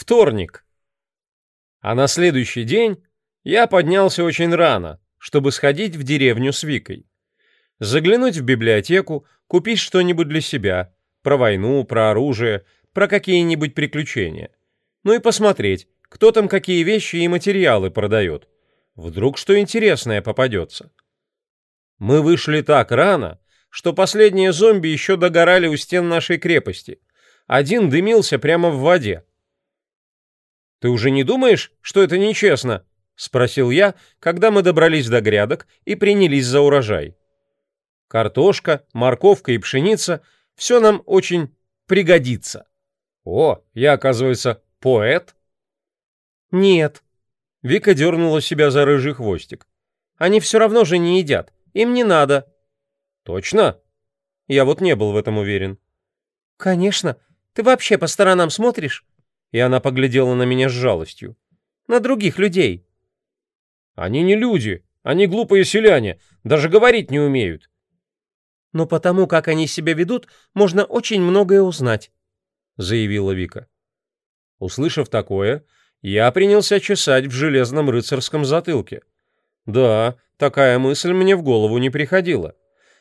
Вторник. А на следующий день я поднялся очень рано, чтобы сходить в деревню с Викой. Заглянуть в библиотеку, купить что-нибудь для себя, про войну, про оружие, про какие-нибудь приключения. Ну и посмотреть, кто там какие вещи и материалы продает. Вдруг что интересное попадется. Мы вышли так рано, что последние зомби еще догорали у стен нашей крепости. Один дымился прямо в воде, ты уже не думаешь, что это нечестно?» — спросил я, когда мы добрались до грядок и принялись за урожай. Картошка, морковка и пшеница — все нам очень пригодится. О, я, оказывается, поэт? Нет. Вика дернула себя за рыжий хвостик. Они все равно же не едят. Им не надо. Точно? Я вот не был в этом уверен. Конечно. Ты вообще по сторонам смотришь? и она поглядела на меня с жалостью. «На других людей». «Они не люди, они глупые селяне, даже говорить не умеют». «Но потому, как они себя ведут, можно очень многое узнать», — заявила Вика. Услышав такое, я принялся чесать в железном рыцарском затылке. Да, такая мысль мне в голову не приходила.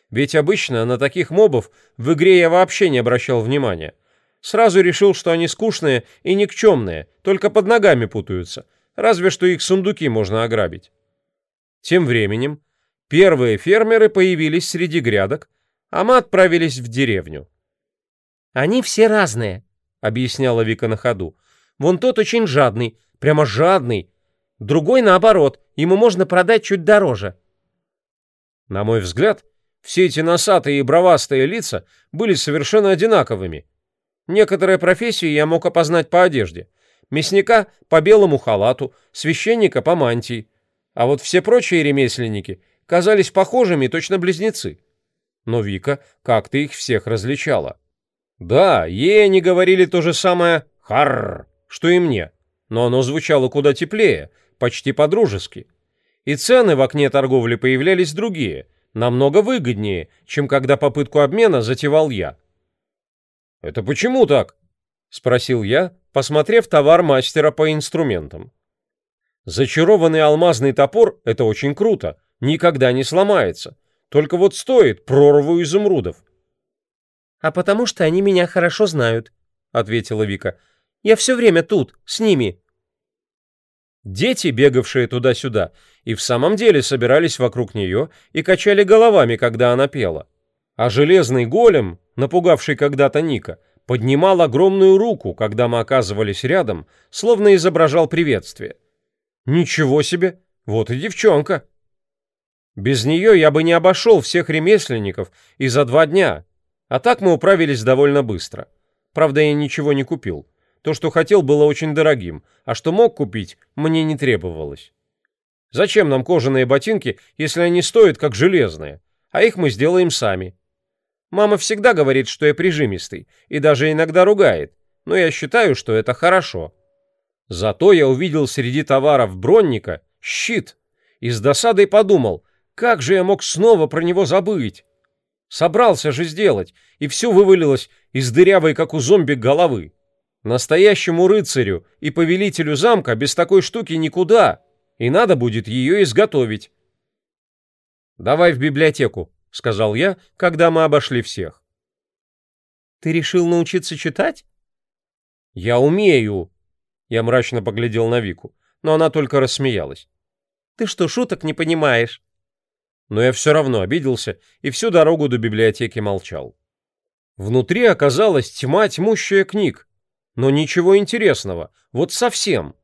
Ведь обычно на таких мобов в игре я вообще не обращал внимания. Сразу решил, что они скучные и никчемные, только под ногами путаются. Разве что их сундуки можно ограбить. Тем временем первые фермеры появились среди грядок, а мы отправились в деревню. «Они все разные», — объясняла Вика на ходу. «Вон тот очень жадный, прямо жадный. Другой наоборот, ему можно продать чуть дороже». На мой взгляд, все эти носатые и бровастые лица были совершенно одинаковыми, Некоторые профессии я мог опознать по одежде. Мясника по белому халату, священника по мантии. А вот все прочие ремесленники казались похожими, точно близнецы. Но Вика как-то их всех различала. Да, ей они говорили то же самое харр, что и мне, но оно звучало куда теплее, почти по-дружески. И цены в окне торговли появлялись другие, намного выгоднее, чем когда попытку обмена затевал я. «Это почему так?» — спросил я, посмотрев товар мастера по инструментам. «Зачарованный алмазный топор — это очень круто, никогда не сломается, только вот стоит прорву изумрудов». «А потому что они меня хорошо знают», — ответила Вика. «Я все время тут, с ними». Дети, бегавшие туда-сюда, и в самом деле собирались вокруг нее и качали головами, когда она пела а железный голем, напугавший когда-то Ника, поднимал огромную руку, когда мы оказывались рядом, словно изображал приветствие. «Ничего себе! Вот и девчонка!» Без нее я бы не обошел всех ремесленников и за два дня, а так мы управились довольно быстро. Правда, я ничего не купил. То, что хотел, было очень дорогим, а что мог купить, мне не требовалось. Зачем нам кожаные ботинки, если они стоят как железные? А их мы сделаем сами. Мама всегда говорит, что я прижимистый и даже иногда ругает, но я считаю, что это хорошо. Зато я увидел среди товаров Бронника щит и с досадой подумал, как же я мог снова про него забыть. Собрался же сделать, и все вывалилось из дырявой, как у зомби, головы. Настоящему рыцарю и повелителю замка без такой штуки никуда, и надо будет ее изготовить. «Давай в библиотеку», — сказал я, когда мы обошли всех. «Ты решил научиться читать?» «Я умею!» Я мрачно поглядел на Вику, но она только рассмеялась. «Ты что, шуток не понимаешь?» Но я все равно обиделся и всю дорогу до библиотеки молчал. Внутри оказалась тьма тьмущая книг, но ничего интересного, вот совсем.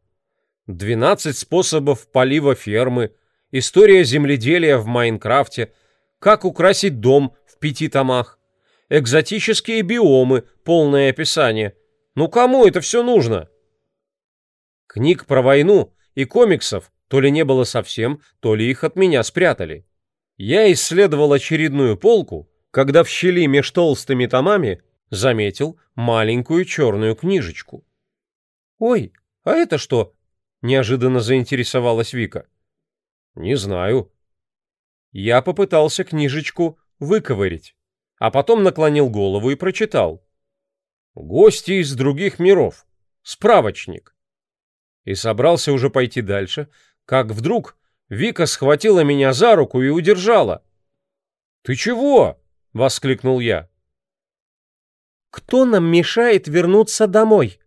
12 способов полива фермы, история земледелия в Майнкрафте — как украсить дом в пяти томах. Экзотические биомы, полное описание. Ну кому это все нужно? Книг про войну и комиксов то ли не было совсем, то ли их от меня спрятали. Я исследовал очередную полку, когда в щели меж толстыми томами заметил маленькую черную книжечку. «Ой, а это что?» – неожиданно заинтересовалась Вика. «Не знаю», я попытался книжечку выковырить, а потом наклонил голову и прочитал. «Гости из других миров. Справочник». И собрался уже пойти дальше, как вдруг Вика схватила меня за руку и удержала. «Ты чего?» — воскликнул я. «Кто нам мешает вернуться домой?»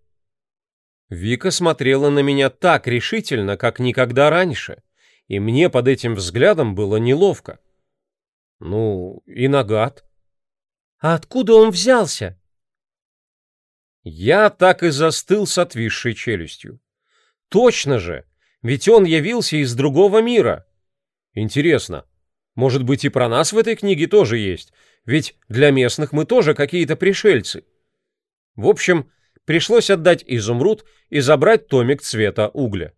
Вика смотрела на меня так решительно, как никогда раньше и мне под этим взглядом было неловко. Ну, и нагад. А откуда он взялся? Я так и застыл с отвисшей челюстью. Точно же, ведь он явился из другого мира. Интересно, может быть и про нас в этой книге тоже есть, ведь для местных мы тоже какие-то пришельцы. В общем, пришлось отдать изумруд и забрать томик цвета угля.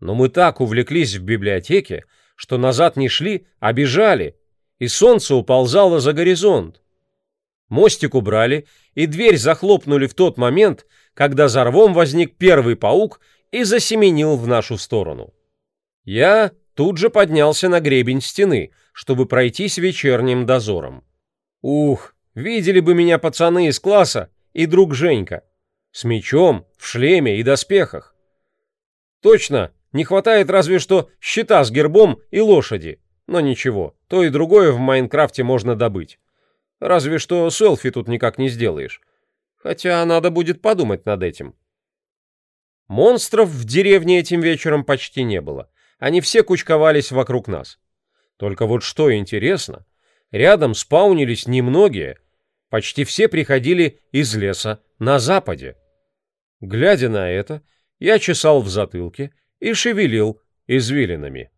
Но мы так увлеклись в библиотеке, что назад не шли, а бежали, и солнце уползало за горизонт. Мостик убрали, и дверь захлопнули в тот момент, когда за рвом возник первый паук и засеменил в нашу сторону. Я тут же поднялся на гребень стены, чтобы пройтись вечерним дозором. Ух, видели бы меня пацаны из класса и друг Женька. С мечом, в шлеме и доспехах. Точно, не хватает разве что щита с гербом и лошади. Но ничего, то и другое в Майнкрафте можно добыть. Разве что селфи тут никак не сделаешь. Хотя надо будет подумать над этим. Монстров в деревне этим вечером почти не было. Они все кучковались вокруг нас. Только вот что интересно, рядом спаунились немногие. Почти все приходили из леса на западе. Глядя на это, я чесал в затылке и шевелил извилинами.